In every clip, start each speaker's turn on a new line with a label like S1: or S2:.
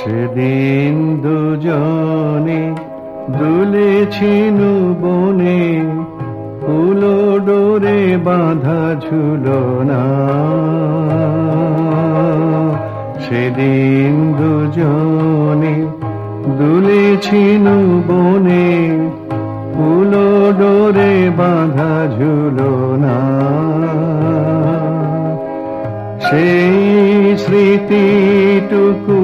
S1: সেদিন দুজনে দুলেছিল বনে ফুলো ডোরে বাঁধা ঝুলনা সেদিন দুজনে দুলেছিল বনে ফুলো ডোরে বাঁধা ঝুলনা সেই স্মৃতিটুকু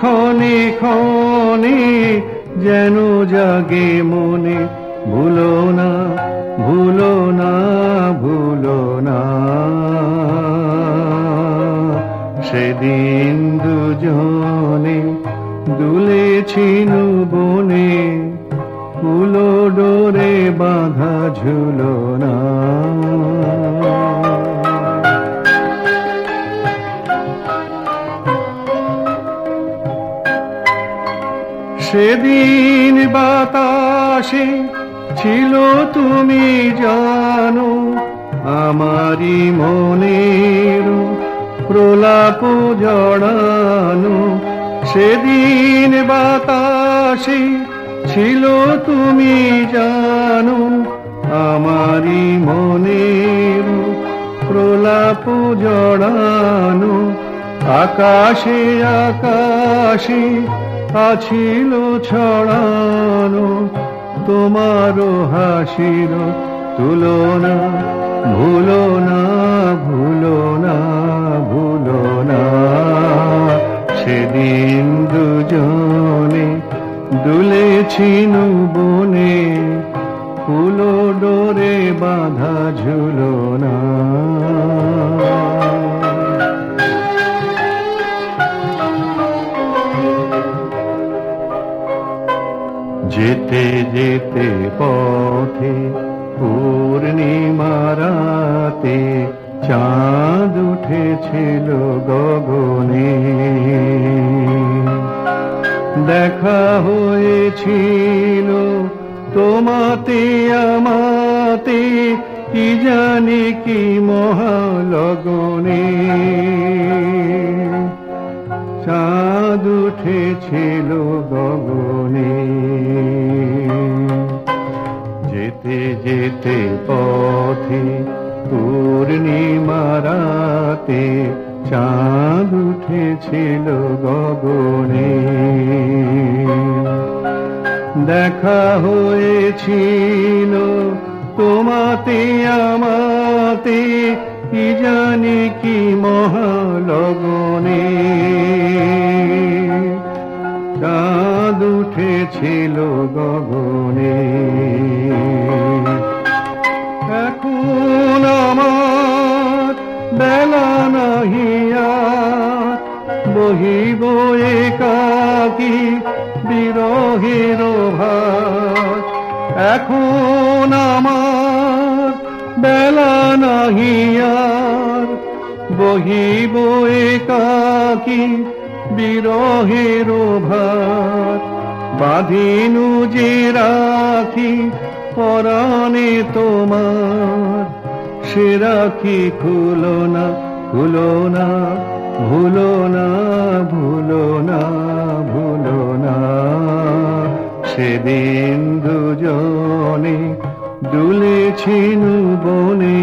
S1: ক্ষণে ক্ষণে যেন জাগে মনে। ভুলো না ভুলো না ভুলো না। সেদিন দুজনে দুলেছিল বনে ফুলো ডোরে বাঁধা ঝুলো না। সেদিন বাতাসে ছিল তুমি জানো আমারি মনের প্রলাপ জড়ানো সেদিন বাতাসে ছিল তুমি জানো আমারি মনের প্রলাপ জড়ানো আকাশে আকাশে আছিল ছড়ানো, তোমারও হাসির তুলনা ভুলো না ভুলো না ভুলো না সেদিন দুজনে দুলেছিল বনে ফুলো ডোরে বাঁধা ঝুলো না যেতে যেতে পথে পূর্ণিমারাতে চাঁদ উঠেছিল গগনে। দেখা হয়েছিল তোমাতে আমাতে, কি জানি কি মহালগনে। চাঁদ উঠেছিল গগনে। যেতে পথে পূর্ণিমারাতে চাঁদ উঠেছিল গগনে। দেখা হয়েছিল তোমাতে আমাতে, কি জানি কি মহালগনে। চাঁদ উঠেছিল গগনে। বহিব একাকি বিরহের ভাত এখন আমার বেলা নাহিয়ার বহিব একাকি বিরহের ভাত বাঁধিনু যে রাখি পরাণে তোমার, সে রাখি খুলো না খুলো না। ভুলো না ভুলো না ভুলো না। সেদিন দুজনে দুলেছিল বনে